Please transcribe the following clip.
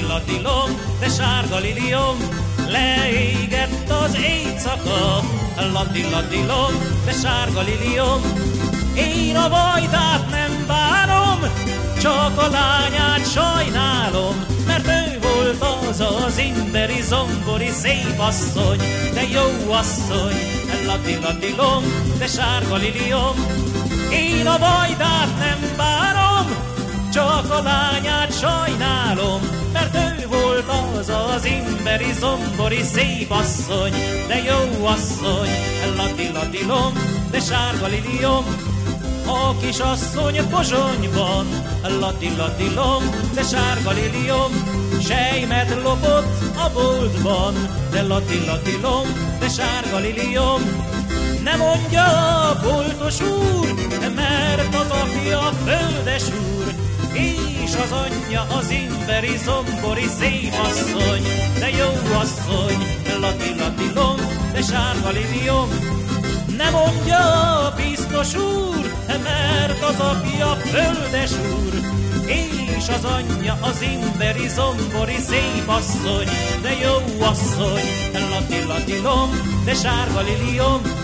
ladilom, de sárga liliom, leégett az éjszaka. Ladilom, de sárga liliom, én a vajdát nem bánom, csak a lányát sajnálom, mert ő volt az az imberi zombori szép asszony, de jó asszony, ladilom, de sárga liliom, én a vajdát nem bánom, csak a lányát sajnálom, mert ő volt az az imberi zombori szép asszony, de jó asszony, ladi ladilom, de sárga liliom, a kisasszony pozsonyban, ladi ladilom, de sárga liliom, sejmet lopott a boltban, de ladi ladilom, de sárga liliom, ne mondja a boltos úr, mert az apja földes úr, és az anyja az imberi zombori szép asszony, de jó asszony, lati lati lom, de sárga liliom. Ne mondja biztos úr, mert az apja földes úr, és az anyja az imberi zombori szép asszony, de jó asszony, lati lati lom, de sárga liliom.